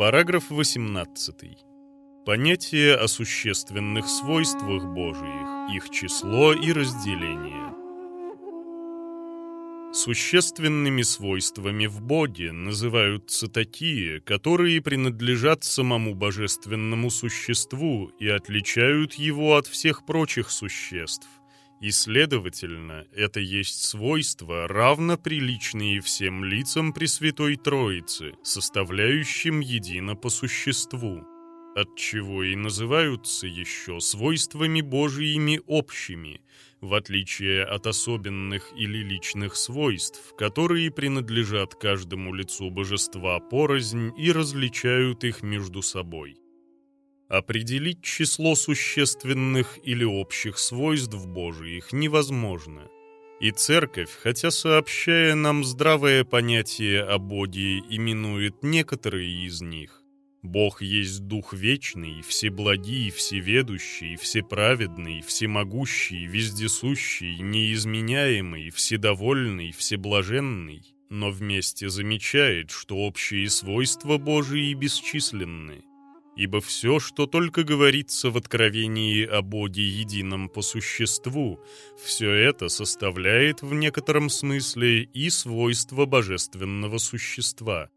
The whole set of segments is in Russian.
Параграф 18. Понятие о существенных свойствах Божиих, их число и разделение. Существенными свойствами в Боге называются такие, которые принадлежат самому божественному существу и отличают его от всех прочих существ. И, следовательно, это есть свойства, равно приличные всем лицам Пресвятой Троицы, составляющим едино по существу, отчего и называются еще свойствами Божиими общими, в отличие от особенных или личных свойств, которые принадлежат каждому лицу божества порознь и различают их между собой. Определить число существенных или общих свойств Божиих невозможно. И Церковь, хотя сообщая нам здравое понятие о Боге, именует некоторые из них. Бог есть Дух Вечный, Всеблагий, Всеведущий, Всеправедный, Всемогущий, Вездесущий, Неизменяемый, Вседовольный, Всеблаженный, но вместе замечает, что общие свойства Божии бесчисленны ибо все, что только говорится в откровении о Боге едином по существу, все это составляет в некотором смысле и свойства божественного существа.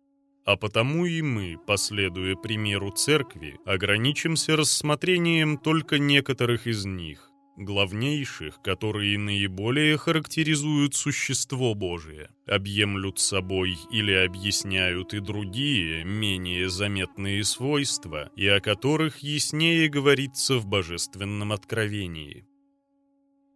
А потому и мы, последуя примеру церкви, ограничимся рассмотрением только некоторых из них, главнейших, которые наиболее характеризуют существо Божие, объемлют собой или объясняют и другие, менее заметные свойства, и о которых яснее говорится в божественном откровении.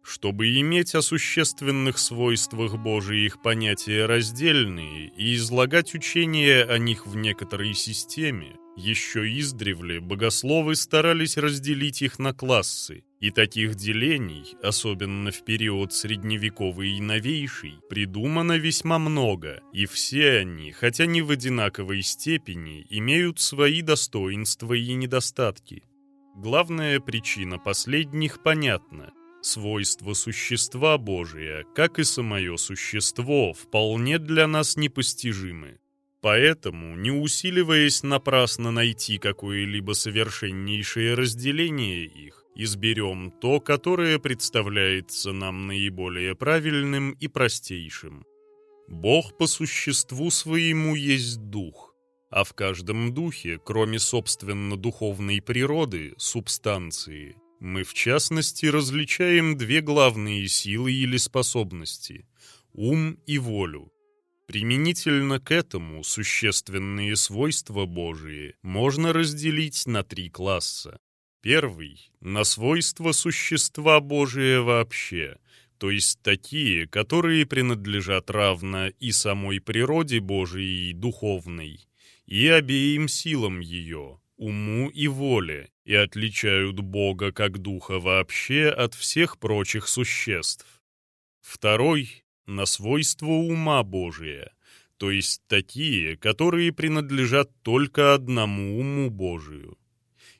Чтобы иметь о существенных свойствах Божиих понятия раздельные и излагать учения о них в некоторой системе, еще издревле богословы старались разделить их на классы, и таких делений, особенно в период средневековый и новейший, придумано весьма много, и все они, хотя не в одинаковой степени, имеют свои достоинства и недостатки. Главная причина последних понятна. Свойство существа Божия, как и самое существо, вполне для нас непостижимы. Поэтому, не усиливаясь напрасно найти какое-либо совершеннейшее разделение их, изберем то, которое представляется нам наиболее правильным и простейшим. Бог по существу своему есть дух, а в каждом духе, кроме собственно духовной природы, субстанции, мы в частности различаем две главные силы или способности – ум и волю. Применительно к этому существенные свойства Божии можно разделить на три класса. Первый — на свойства существа Божия вообще, то есть такие, которые принадлежат равно и самой природе Божией духовной, и обеим силам ее, уму и воле, и отличают Бога как Духа вообще от всех прочих существ. Второй на свойства ума Божия, то есть такие, которые принадлежат только одному уму Божию.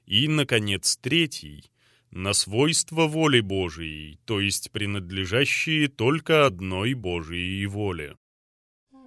И, наконец, третий — на свойства воли Божией, то есть принадлежащие только одной Божией воле.